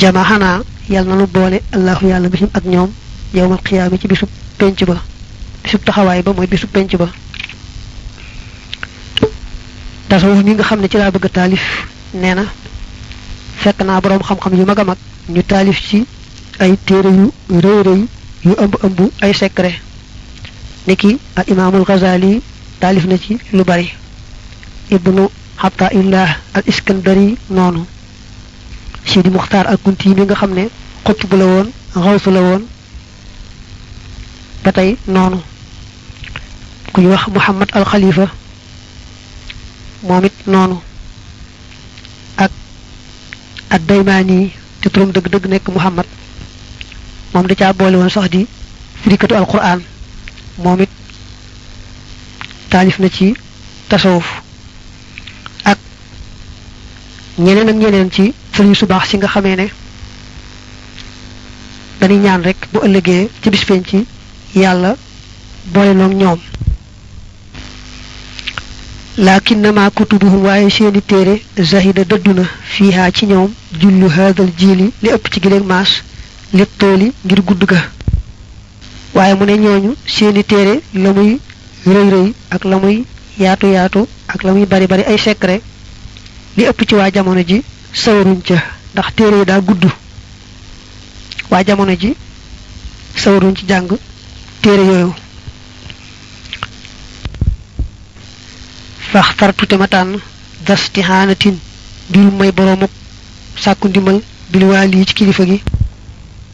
jama xanaa yàlla na nu boole allahu yàlla bisum ak ñoom yowmal xiyaama ci bisub penc ba bisub taxawaay ba mooy bisub penc ba tasawuf mi nga xam ne ci laa bëgg a taalif nee na fekk naa boroom xam-xam yu mag a mag ñu taalif ci ay téere yu rëy rëy yu ëmb ëmb ay secret ni ki al imaamul Ghazali taalif na ci lu bari ibnu Ataillah al Iskandari noonu Sidi Muxtaar ak Kunti mi nga xam ne xutb la woon xawsu la woon ba tey noonu ku ñu wax Muhammad al Khalifa moom it noonu ak ad daymaani te turam dëgg-dëgg nekk Muhammad moom da caa boole woon sax di firikatu alquran moom it taalif na ci tasawuf ak ñeneen ak ñeneen ci sëriñ su baax si nga xamee ne dañuy ñaan rek bu ëllëgee ci bis penc ci yàlla boole noog ñoom lakinnama kutubuhum waaye seeni téere zahida dëddu na fiihaa ci ñoom jullu haadal jiili li ëpp ci gileeg maas li tooli ngir gudd ga waaye mu ne ñooñu seeni téere la muy rëy rëy ak la muy yaatu yaatu ak la muy bari bari ay secret li ëpp ci waa jamono ji sawaruñ ca ndax téere yi daa gudd waa jamono ji sawaruñ ci jàng téere yooyu fax fartu te ma tànn das ti xaanatin mbir may boroomuk sàkku ndimbal bil waa lii ci kilifa gi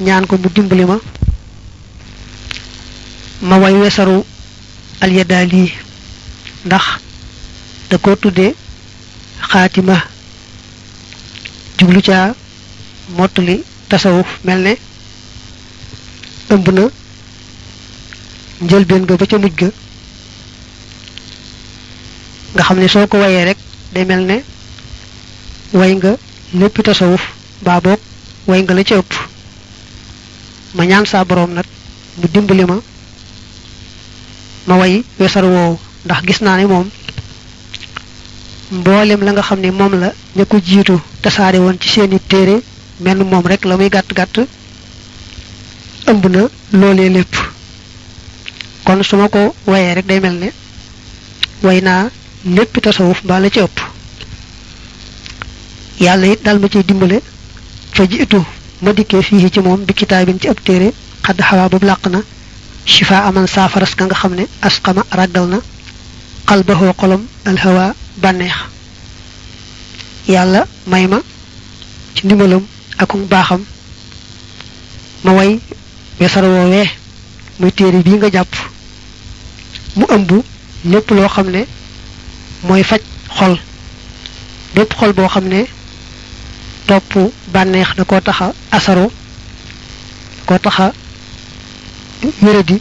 ñaan ko mu dimbali ma ma way wesaru alyadaali ndax da ko tudde xaatima jublu ca mottali tasawuf mel ne ëmb na njëlbeen ga ba ca mujj ga nga xam ne soo ko wayee rek day mel ne way nga lépp tasawuf mbaa boog way nga la ca ëpp ma ñaan saa boroom nag mu dimbali ma ma way wesar woowu ndax gis naa ne moom mboolem la nga xam ne moom la ña ko jiitu tasaare woon ci seeni téere menn moom rek la muy gàtt gàtt ëmb na loolee lépp kon su ma ko wayee rek day mel ne way naa lépp tasawuf mbaa la ci ëpp yàlla it daal ma ciy dimbale fa ji itu ma dikkee fii ci moom bi kitaabin ci ab téere xadd xawaa boobu làq na shifa aman saafaras ka nga xam ne asqama ràggal na xalbaxoo xolom alhawa bànneex yàlla may ma ci ndimbalam akum baaxam ma way wesar woowee muy téere bii nga jàpp mu ëmb lépp loo xam ne mooy faj xol bépp xol boo xam ne topp bànneex da koo taxa asaro da koo taxa wéradi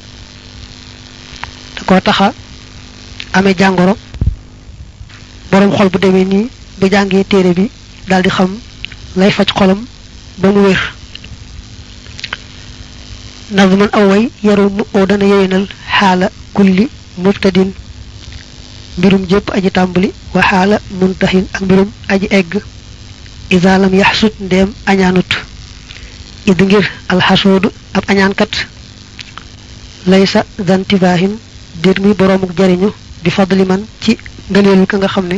da koo taxa amee jàngoro boroom xol bu demee nii bu jàngee téere bi daal di xam lay faj xolam ba mu wér nazman aw way yarul mu oo dana yewenal xaala kulli mubtadin mbirum jëpp aji tàmbali wa xaala muntahin ak mbirum aji egg isa lam yaxsut ndeem añaanut id ngir alxasoodu ab añaankat laysa dantibaahin déet muy boroomuk jariñu bi fadli man ci ngëneelu ka nga xam ne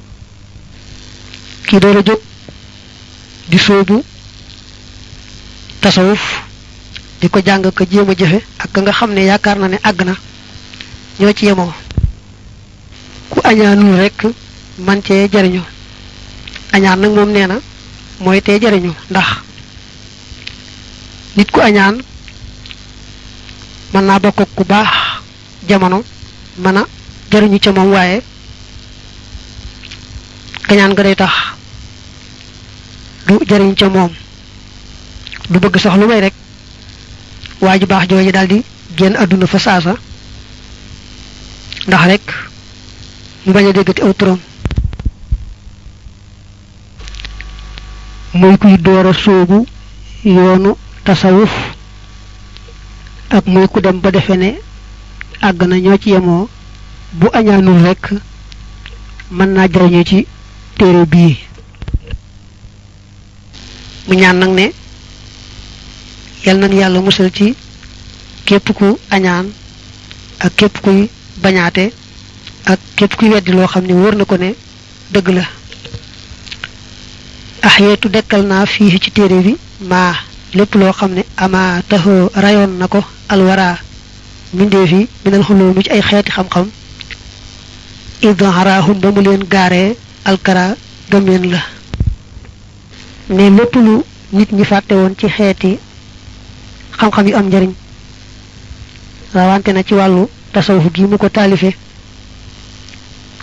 ki door a jóg di sóobu tasawuf di ko jàng ko jéem a jëfe ak ka nga xam ne yaakaar na ne àgg na ñoo ci yemoo ku añaanul rekk man cee jariñu añaan nag moom nee na mooy tee jariñu ndax nit ku añaan mën naa bokk ku baax jamono mën a jariñu ca moom waaye kañaan nga day tax du jariñ ca moom du bëgg sax lu may rek waa ju baax jooju daal di génn àdduna fa saasa ndax rek mu bañ a déggati aw turam muy kuy door a sóobu yoonu tasawuf ak muy ku dem ba defe ne àgg na ñoo ci yemoo bu añaanul rekk mën naa jariñu ci téere bii mu ñaan nag ne yal nañ yàlla musal ci képp ku añaan ak képp kuy bañaate ak képp kuy weddi loo xam ne wóor na ko ne dëgg la ax yeetu dekkal naa fii ci téere bi maa lépp loo xam ne ama taxoo rayoon na ko alwara mbindeef yi minal xuloo mi ci ay xeeti xam-xam idharahum ba mu leen gaaree alkara gëmeen la ne lépp lu nit ñi fàtte woon ci xeeti xam-xam yu am njariñ rawante na ci wàllu tasawuf gi mu ko taalife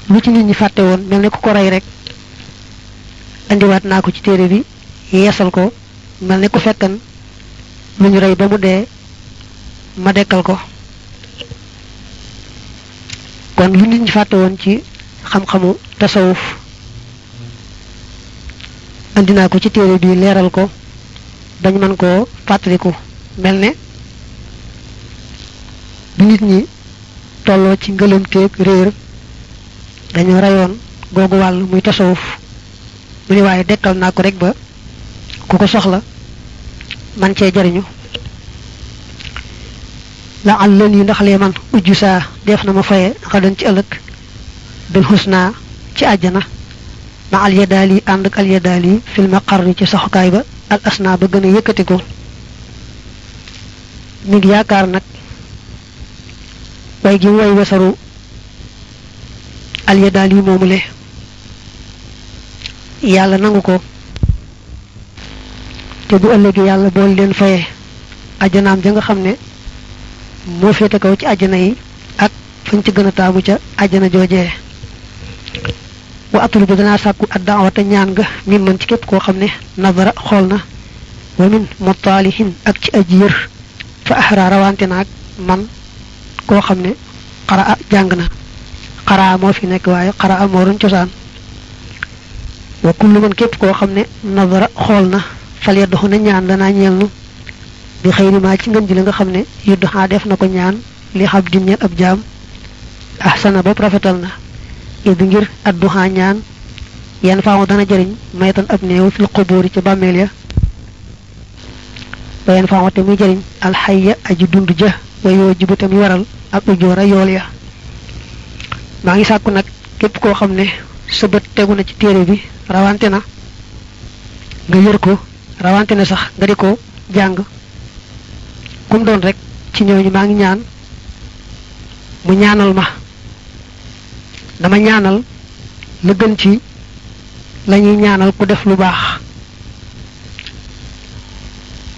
lu ci nit ñi fàtte woon mel ne ku ko rey rek indiwaat naa ko ci téere bi yeesal ko mel ne ku fekkan lu ñu rey ba mu dee ma dekkal ko kon lu nit ñi fàtte woon ci xam-xamu tasawuf andi naa ko ci téere bi leeral ko bañ mën koo fàttaliku mel ne bu nit ñi tolloo ci ngëlëmteeg réer dañoo rayoon googu wàll muy tasawuf mu ni waaye dekkal naa ko rek ba ku ko soxla man cee jariñu la al lën yi ndax lee man ujju saa def na ma faye xadan ci ëllëg bil husna ci àjjana ma al yadaal yi ànd ak al yadaal yi fil maqar ci saxukaay ba al asna ba gën a yëkkati ko mi ngi yaakaar nag way gi way wesaru alyadaan yi moomule yàlla nangu ko te bu ëllëgee yàlla bool leen fayee ajjanaam ja nga xam ne moo féete kaw ci ajjana yi ak fañ ci gën a taamu ca ajjana joojee wa atul bu danaa sàkku ak daawata ñaan nga min man ci képp koo xam ne nazara xool na wa min mottaalihin ak ci aji yër fa ahra rawante naag man koo xam ne xaraa jàng na xaraa moo fi nekk waaye xaraa moo doon cosaan wa kullu man képp koo xam ne nadara xool na fal yaddu na ñaan danaa ñeel nu bi xëyri maa ci ngën ji la nga xam ne yuddu xaa def na ko ñaan li xab di ñeel ab jaam ahsana bopp rafetal na id ngir addu xaa ñaan yan faamu dana jëriñ maytan ab néew fil xubóori ca bàmmeel ya ba yan faamu te muy jëriñ alxayya aji dund ja wa yoo jibu te muy waral al ujoora yool ya maa ngi sàkku nag képp koo xam ne sa bët tegu na ci téere bi rawante na nga yër ko rawante na sax nga di ko jàng kum doon rek ci ñooñu maa ngi ñaan mu ñaanal ma dama ñaanal la gën ci lañuy ñaanal ku def lu baax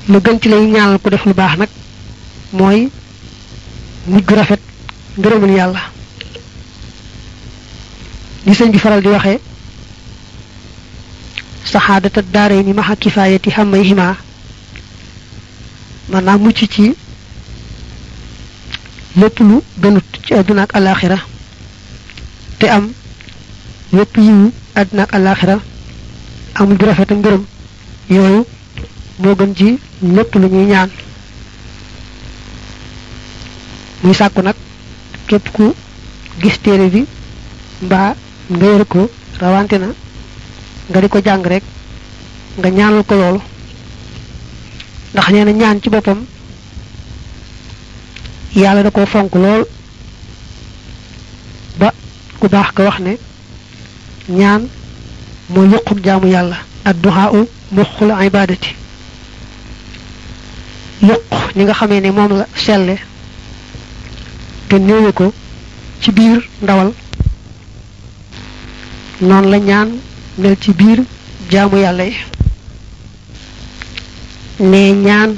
la gën ci lañuy ñaanal ku def lu baax nag mooy mujj gu rafet ngërëmul yàlla li sëñ bi faral di waxee saxaadata daaray ni maxa kifaayati xamay ximaa maanaam mucc ci lépp lu gënut ci àdduna ak alaaxira te am yépp yiwu àddina ak àllaaxira amul bi rafet ak ngërëm yooyu moo gën ci lépp lu ñuy ñaan muy sàkku nag képp ku gis téere bi mbaa nga yër ko rawante na nga di ko jàng rek nga ñaanal ko loolu ndax nee na ñaan ci boppam yàlla da ko fonk lool ba ku baax ka wax ne ñaan moo yuqum jaamu yàlla adduhaa u muxul ibadati yuq ni nga xamee ne moom la selle te néewe ko ci biir ndawal noonu la ñaan mel ci biir jaamu yàlla yi ne ñaan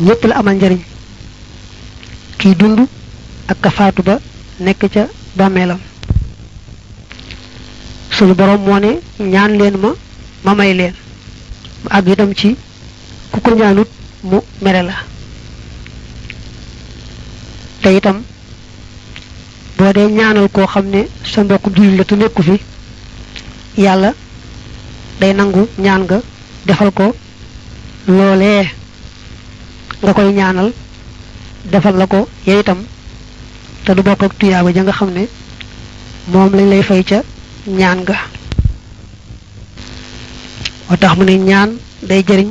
ñépp la amal njariñ kiy dund ak ka faatu ba nekk ca bàmmeelam sunu borom moo ne ñaan leen ma ma may leen mu àgg itam ci ku ko ñaanut mu mere la te itam boo dee ñaanal koo xam ne sa mbokkum jullit la te nekku fi yàlla day nangu ñaan nga defal ko loolee nga koy ñaanal defal la ko yow itam te du bokk ak tuyaaba ja nga xam ne moom lañ lay fay ca ñaan nga moo tax mu ne ñaan day jëriñ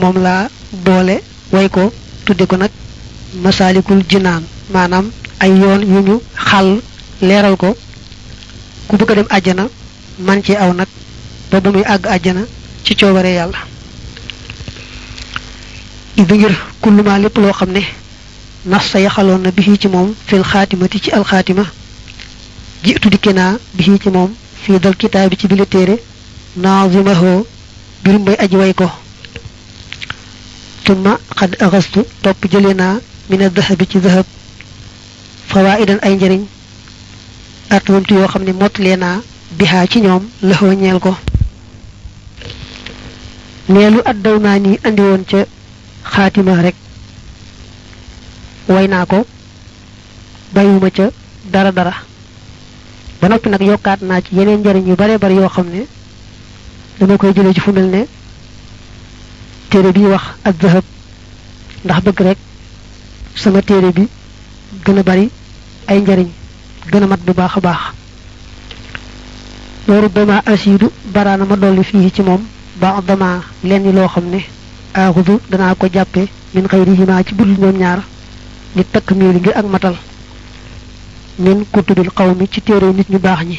moom laa boole way ko tudde ko nag masaalikul jinaan maanaam ay yoon yu ñu xàll leeral ko ku bëgg a dem àjjana man ci aw nag ba bu muy àgg àjjana ci coobare yàlla ibi ngir kulluma lépp loo xam ne nas sa yaxaloon na bi ci moom fil xaatimati ci alxaatima jiitu dikki naa bi ci moom fii dal kitaabi ci bile téere naazimahoo mbir mooy aji way ko tumma xad axastu topp jële naa mina dahabi ci dahab fawaidan ay njëriñ at wamtu yoo xam ne mottalee naa bihaa ci ñoom lëxoo ñeel ko neelu addaw naa ni andi woon ca xaatima rek way naa ko bàyyiwuma ca dara dara ba noppi nag yokkaat naa ci yeneen njëriñ yu bare bari yoo xam ne dama koy jëlee ci fu mel ne téere bi wax ak zahab ndax bëgg rek sama téere bi gën a bari ay njariñ gën a mat bu baax a baax loolu dama asiidu baraana ma dolli fii ci moom ba dama lenn loo xam ne aaxudu danaa ko jàppe min xayrihima ci budul ñoom ñaar li takk miili ngir ak matal min kutubil xawmi ci téere nit ñu baax ñi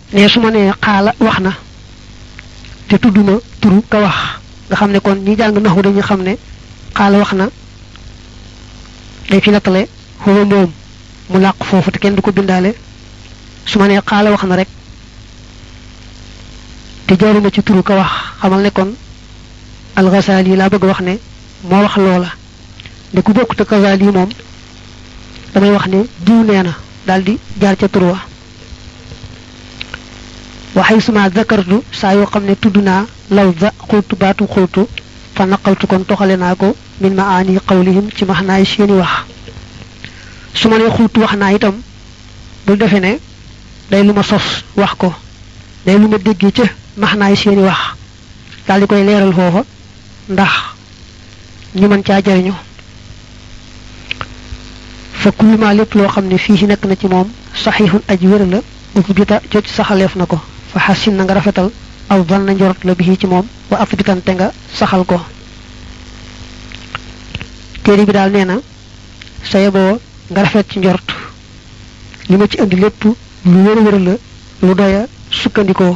ne su ma nee xaala wax na te tudd na turu ka wax nga xam ne kon ñi jàng naxu dañu xam ne xaala wax na dañ fi nattale xuma moom mu làq foofu te kenn du ko bindaale su ma nee xaala wax na rek te jaaruma ci turu ka wax xamal ne kon alxasaal yi laa bëgg wax ne moo wax loola ne ku bokkut ak kasaal yi moom damay wax ne diw nee na daal di jaar ca tur wa waxay suma zakartu saa yoo xam ne tudd naa law za xultu baatu xultu fa naqaltu kon toxale naa ko min ma aani qawlihim ci max naay seeni wax su ma ne xultu wax naa itam bul defe ne day lu ma sos wax ko day lu ma déggee ca max naay seeni wax daal di koy leeral foofa ndax ñu mën caa jariñu fa kullu ma lépp loo xam ne fii si nekk na ci moom saxiixun aj wér la bu ko bita joj saxaleef na ko fa xasin na nga rafetal aw ban na njorot la bi ci moom wa ab bitante nga saxal ko téere bi daal nee na sa yeboo nga rafet ci njort li ma ci indi lépp lu wér wér la lu doya sukkandikoo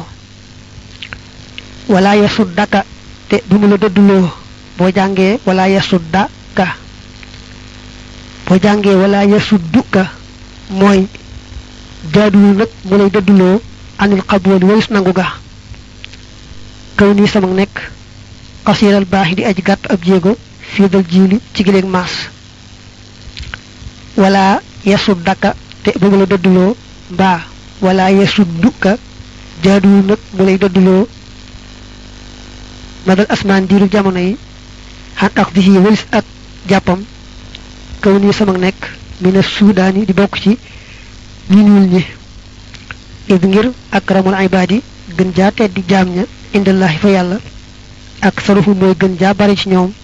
wala yasut daka te bu mu la dëdduloo boo jàngee wala yasut daka boo jàngee wala yasut duka mooy jaaduwul nag mu lay dëdduloo anil xabooli walis nangu ga kaw nii sama nekk xasiiral baax di aj gàtt ab jéego fii dal jiili ci gileeg maas wala yasuddaka te bu mu la dëdduloo mbaa wala yasudduka jaaduwul nag mu lay dëdduloo madal asmaan diiru jamono yi xan ak di wëlis ak jàppam kaw nii sama nekk mi ne suudaan yi di bokk ci ñi ñuul ñi id ngir akramul ibaad yi gën jaa tedd jaam ña indallahi fa yàlla ak sarufu mooy gën jaa bari ci ñoom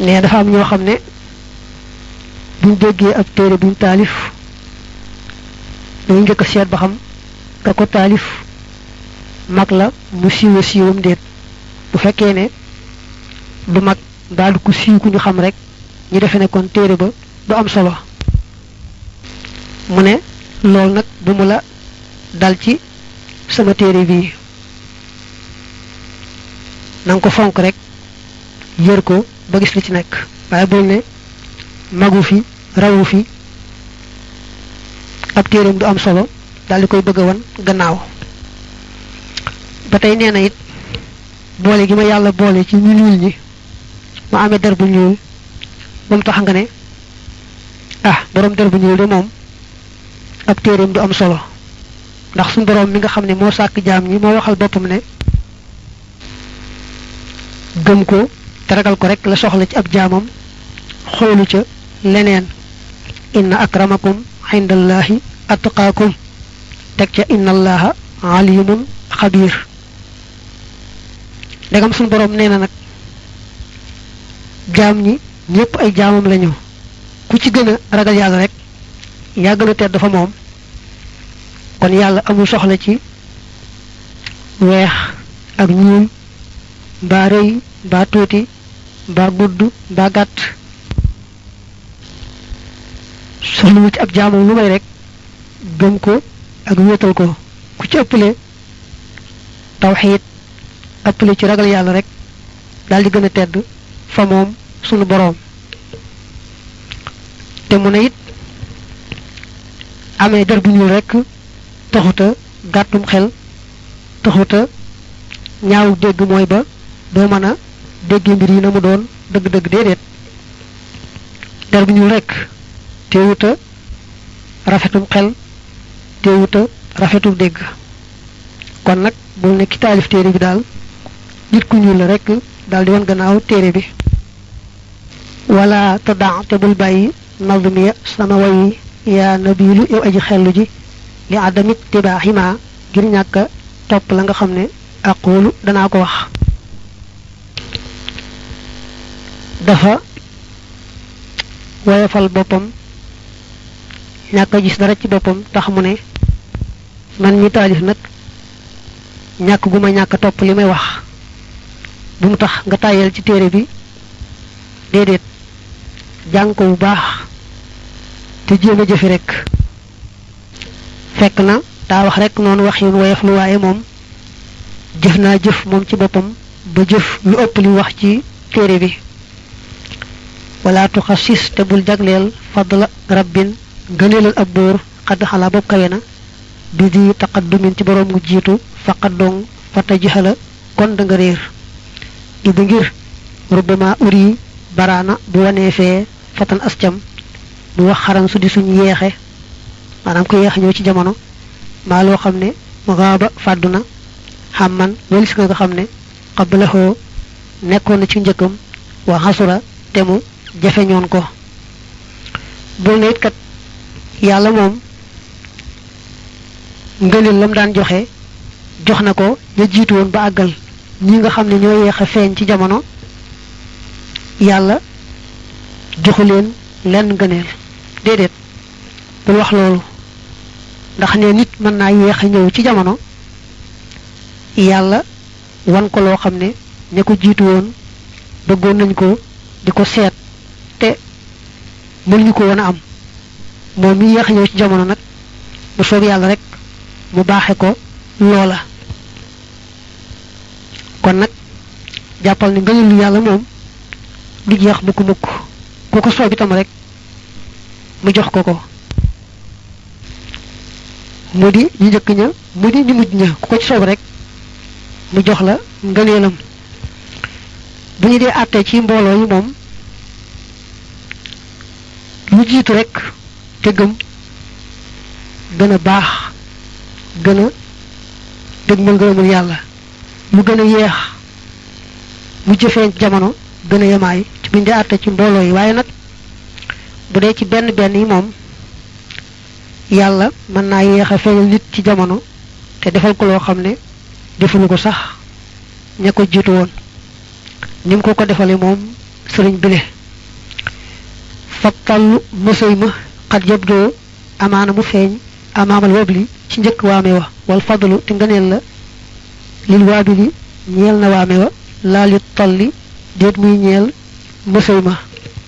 ne dafa am ñoo xam ne buñ déggee ab téere buñ taalif dañu njëkk seet ba xam ka ko taalif mag la mu siiwa siiwam déet bu fekkee ne du mag mbaa du ku siiw ku ñu xam rek ñu defe ne kon téere ba du am solo mu ne loolu nag bu mu la dal ci sama téere bii na nga ko fonk rek yër ko ba gis li ci nekk waaye bul ne magu fi rawu fi ab téeram du am solo daal di koy bëgg a wan gannaaw ba tey nee na it boole gi ma yàlla boole ci ñu ñuul ñi ma amee der bu ñuul ba mu tax nga ne ah borom der bu ñuul de moom ab téeram du am solo ndax suñu borom mi nga xam ne moo sàkk jaam ñi moo waxal boppam ne gëm ko te ragal ko rek la soxla ci ab jaamam xoolu ca leneen inna akramakum indallahi atqaakum teg ca inna allaha alimun xabiir ndegam suñu boroom nee na nag jaam ñi ñépp ay jaamam lañu ku ci gën a ragal yàlla rek yaa gën a tedd fa moom kon yàlla amul soxla ci weex ak ñuul mbaa rëy mbaa tuuti mbaa gudd mbaa gàtt soxlawul ci ab jaamam lu may rek gëm ko ak wéetal ko ku ci ëppale tawxiid ëppale ci ragal yàlla rek daal di gën a tedd fa moom sunu boroom te mu ne it amee der bu ñuul rekk taxuta gàttum xel taxuta ñaawu dégg mooy ba doo mën a dégg mbir yi na mu doon dëgg-dëgg déedéet der bu ñuul rekk teewuta rafetum xel teewuta rafetum dégg kon nag bul ne ki taalif téere bi daal nit ku ñuul la rekk daal di wan gannaaw téere bi wala te daa te bul bàyyi nadmiya sama wayi yaa nabilu yow aji xellu ji li adamit tibaaxima ngir ñàkk a topp la nga xam ne aqulu danaa ko wax dafa woyofal boppam ñàkk a gis dara ci boppam tax mu ne man mi taalif nag ñàkk gu ma ñàkk topp li may wax bu mu tax nga tàyyeel ci téere bi déedéet jàng ko bu baax te jéem a jëfi rek fekk na daa wax rek noonu wax yu woyof lu waaye moom jëf naa jëf moom ci boppam ba jëf lu ëpp li wax ci téere bi wala tuxasis te bul jagleel fadla rabbin gëneelal ab buur xadd xalaa bopp kawe na bi di taqaddumin ci boroom gu jiitu faqat dong fa tajhala kon da nga réer id ngir rubbama uri baraana bu wanee fee fatan ascam mu wax xaran su di suñ yeexe maanaam ko yeex ñëw ci jamono maa loo xam ne mu gaaba fàddu na xamman walis nga nga xam ne xabalahoo nekkoon na ci njëkkam wa xasura te mu jafeñoon ko bul na it kat yàlla moom ngëlil lam daan joxe jox na ko ña jiitu woon ba àggal ñi nga xam ne ñoo yeex a feeñ ci jamono yàlla joxu leen lenn ngëneel déedéet bul wax loolu ndax ne nit mën naa yeex a ñëw ci jamono yàlla wan ko loo xam ne ña ko jiitu woon bëggoon nañ ko di ko seet te mën ñu ko woon a am moom mi yéex a ñëw ci jamono nag bu soob yàlla rek mu baaxe ko loola kon nag jàppal ni ngëneel lu yàlla moom du jeex mukk mukk ku ko soob itam rek mu jox ko ko mu di ñu njëkk ña mu di ñu mujj ña ku ko ci soob rek mu jox la ngëneelam bu ñu dee àtte ci mbooloo yi moom lu jiitu rek te gëm gën a baax gën a dëgg ma ngërëmul yàlla mu gën a yeex mu jëfee jamono gën a yemaay ci bu ñu dee àtte ci mbooloo yi waaye nag bu dee ci benn benn yi moom yàlla mën naa yeex a feeñal nit ci jamono te defal ko loo xam ne defuñu ko sax ña ko jiitu woon ni mu ko ko defale moom sëriñ bile fa tallu mësëy ma xat yëpp doo amaana mu feeñ amaamal wabli ci njëkk waame wa wal fadlu te ngëneel la lil waabili ñeel na waame wa laa li talli déet muy ñeel mësëy ma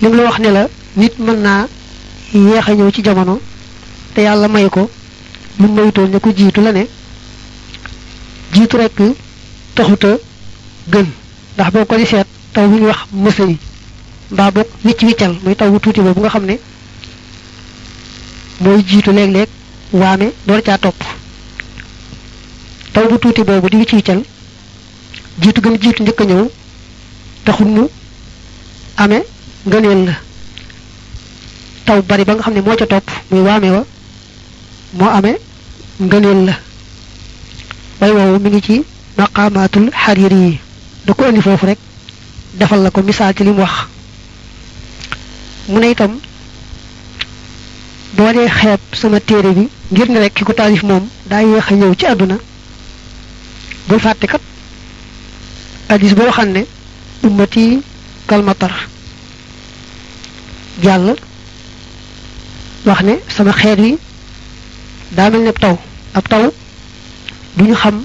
li mu la wax ne la nit mën naa yeex a ñëw ci jamono te yàlla may ko bu mayutoon ne ko jiitu la ne jiitu rekk taxuta gën ndax boo ko di seet taw bu ñu wax mësa yi mbaa boog wicc wiccal muy taw bu tuuti boobu nga xam ne mooy jiitu léeg-léeg waame door caa topp taw bu tuuti boobu di wicc wiccal jiitu gëm jiitu njëkk a ñëw taxul mu amee ngëneel la taw bari ba nga xam ne moo ca topp muy waame wa moo amee ngëneel la way woowu mi ngi ci maqaamaatul xariir yi da ko indi foofu rek defal la ko misaal ci li mu wax mu ne itam boo dee xeeb sama téere bi ngir ne rek ki ko taalif moom daa yéex a ñëw ci àdduna bul fàtte kat hadis boo xam ne ummati kalmatar jàll wax ne sama xeet wi daa mel ne taw ab taw bu ñu xam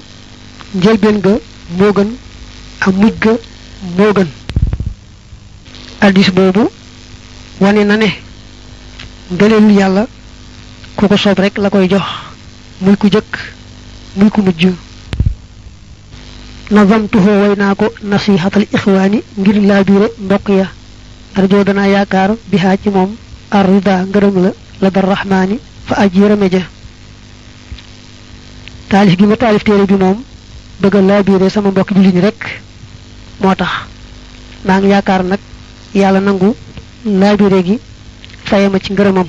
njëlbeen ga moo gën ak mujj ga moo gën hadis boobu wane na ne ngëneelu yàlla ku ko soob rek la koy jox muy ku jëkk muy ku mujj nazamtuhoo way naa ko nasihatal ixwaani ngir laabiire mbokk ya arjoo danaa yaakaar bihaa ci moom arrida ngërëm la la dar rahmaani fa aj yërëme ja taalif gi ma taalif téere bi moom bëgg a laabiire sama mbokk jullit ñi rek moo tax maa ngi yaakaar nag yàlla nangu laabiire gi faye ma ci ngërëmam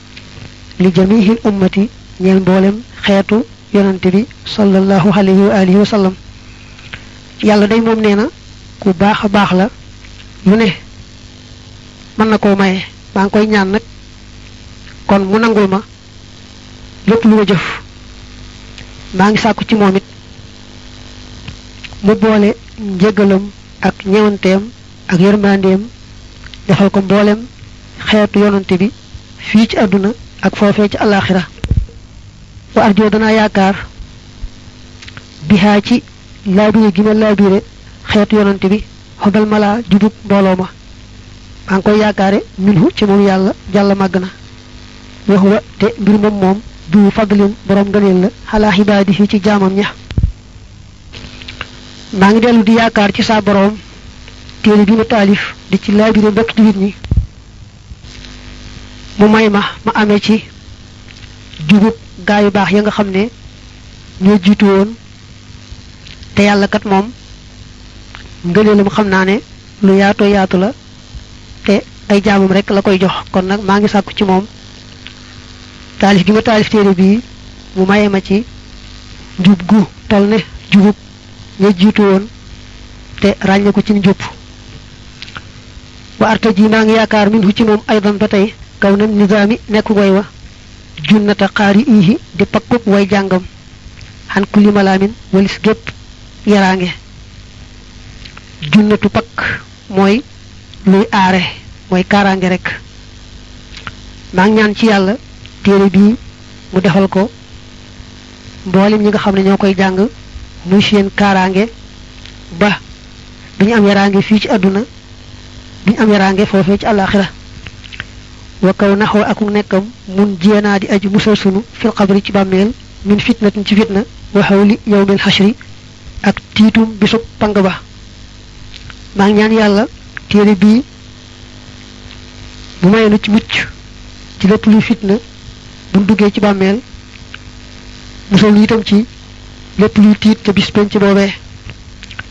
li jamihil ummati ñeel mboolem xeetu yonante bi sallallahu alayhi wa alihi wa sallam yàlla day moom nee na ku baax a baax la lu ne mën na koo maye maa ngi koy ñaan nag kon mu nangul ma lépp lu ma jëf maa ngi sàkku ci moom it mu boole njëgalam ak ñewanteem ak yërmandeem defal ko mboolem xeetu yonante bi fii ci àdduna ak foofee ci alaxira wa arjoo danaa yaakaar bihaa ci laabire gi ma laabire xeetu yonante bi xobal malaa jubub mbooloo ma maa ngi koy yaakaare minhu ci moom yàlla jàlla màgg na wax wa te mbir moom moom du fadlin borom ngëneel la xalaa xibaadihi ci jaamam ña maa ngi dellu di yaakaar ci saa borom téere bi ma taalif di ci laabire mbokk jullit ñi mu may ma ma amee ci jubub gaa yu baax ya nga xam ne ñoo jiitu woon te yàlla kat moom ngëneelam xam naa ne lu yaatoo yaatu la te ay jaamam rek la koy jox kon nag maa ngi sàkku ci moom taalif gi ma taalif téere bii mu maye ma ci njub gu tol ne jubub ña jiitu woon te ràññe ko ci njub wa arta ji maa ngi yaakaar min hu ci moom aydan ba tey kaw na nizaami nekk way wa junnata xaari iihi di pakkuk way jàngam xan kulli malaamin walis gépp yaraange junnatu pakk mooy luy aare mooy kaaraange rek maa ngi ñaan ci yàlla téere bii mu defal ko mboolem ñi nga xam ne ñoo koy jàng muy seen kaaraange ba duñu am yaraange fii ci àdduna duñu am yaraange foofee ci àllaaxira wa kaw naxoo akuk nekkam mun jéenaa di aji musal sunu fil xabri ci bàmmeel min fitnatin ci fitna wa xawli yawmil xashri ak tiitum bisub pang ba maa ngi ñaan yàlla téere bii bu mayee nu ci mucc ci lépp luy fitna bu nu duggee ci bàmmeel musal nu itam ci lépp luy tiit ca bis penc boobee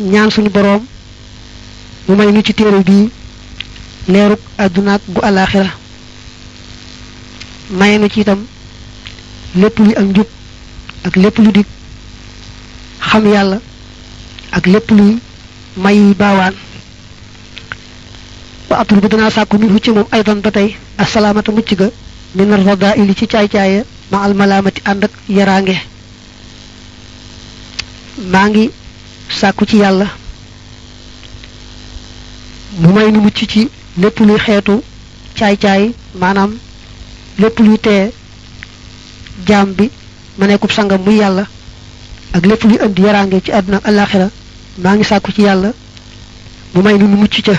ñaan suñu boroom mu may nu ci téere bii leerug àdduna ak gu alaaxira maye nu ci itam lépp luy ak njub ak lépp lu dig xam yàlla ak lépp luy may baawaan wa atul bu dinaa sàkku min hu ci moom aydan ba tey asalaamata mucc ga min radaa ili ci caay-caaye ma almalaamati ànd ak yaraange maa ngi sàkku ci yàlla mu may nu mucc ci lépp luy xeetu caay-caay maanaam lépp luy tee jaam bi ma nekkub sangam muy yàlla ak lépp luy indi yaraange ci àdduna ak àllaaxira maa ngi sàkku ci yàlla mu may nu mucc ca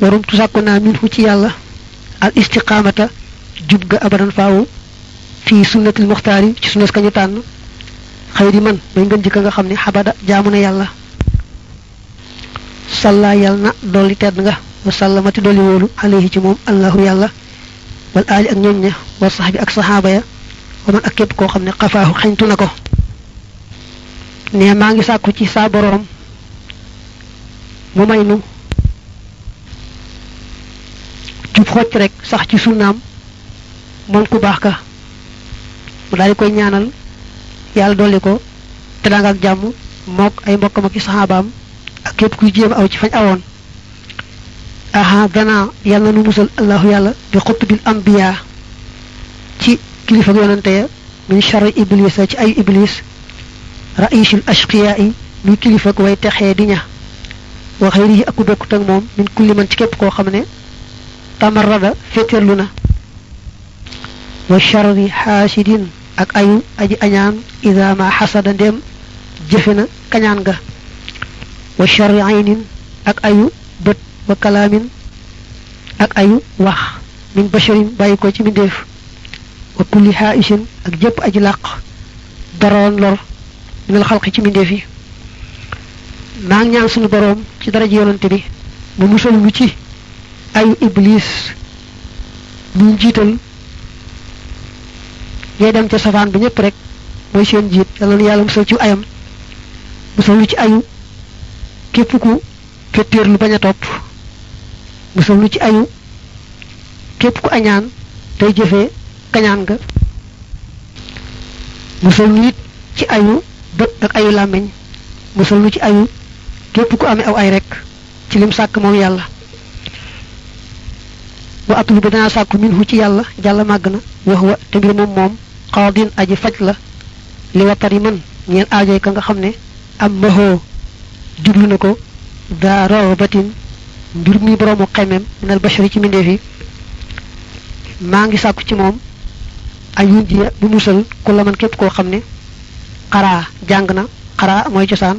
warumtu sàkku naa minhu ci yàlla al istiqaamata jub ga abadan faawu fii sunnatil muxtaar yi ci sunnas kañu tànn xëy di man bay ngën ji ka nga xam ne xabada jaamu na yàlla sàllaa yàlla na dolli tedd nga wa sàllamati dolli wóolu alayhi ci moom allahu yàlla wal aali ak ñooñ ña wa sax bi ak saxaaba ya wa man ak képp koo xam ne xafaahu xañtu na ko ne maa ngi sàkku ci saa boroom mu may nu jub xocc rek sax ci sunnaam moom ku baax ka mu daal di koy ñaanal yàlla dolli ko teraanga ak jàmm mook ay mbokkam ak i saxaabaam ak képp kuy jéem aw ci fañ awoon aha gana yàlla na nu musal allahu yàlla bi xutbil ambiya ci kilifa yonante ya min charri iblis ci ay iblis raisul ashqiya yi muy kilifa ak way texee di ña wa xëyri yi ak ku bokkut ak moom min kulli man ci képp koo xam ne tamarrada féetéerlu na wa charri xaasidin ak ayu aji añaan ida ma xasada ndéem jëfe na kañaan ga wa charri aynin ak ayu bët wa kalaamin ak ayu wax min basharin bàyyi ko ci mbindéef wa kulli xaaishin ak jëpp aji làq daroon lor minal xalqi ci mbindéef yi maa ngi ñaan suñu boroom ci daraja yonante bi mu musal lu ci ayu iblis muy njiital ñay dem ca safaan ba ñëpp rek mooy seen njiit yàlla na yàlla musal ci ayam musal lu ci ayu képp ku fettéer lu bañ a topp musal lu ci ayu képp ku añaan tey jëfee kañaan nga musal lu it ci ayu bët ak ayu làmmiñ musal lu ci ayu képp ku amee aw ay rek ci lim sàkk moom yàlla wa atlu bi danaa sàkku minhu ci yàlla jàlla màgg na wax wa te mbir moom moom xaadin aji faj la li watar yi man ñeen aajoy ka nga xam ne am mahoo jublu na ko daa rabatin mbir muy boroomu xemem minal bashari ci mbindeef yi maa ngi sàkku ci moom ay yun jiya bu musal ku la man képp koo xam ne xaraa jàng na xaraa mooy cosaan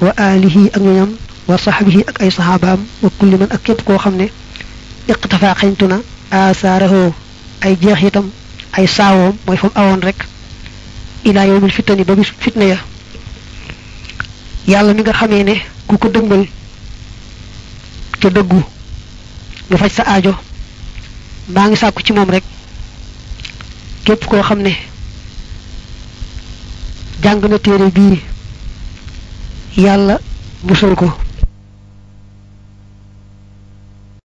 wa alihi ak ñoñam wa sahbihi ak ay sahabaam wa kulli man ak képp koo xam ne iqtafa xeñtu na asaarahoo ay jeex itam ay saawoom mooy fam awoon rek ilaa yowmil fitani ba bis fitna ya yàlla mi nga xamee ne ku ko dëgmal te dëggu mu faj sa aajo maa ngi sàkku ci moom rek képp koo xam ne jàng na téere bii yàlla musal ko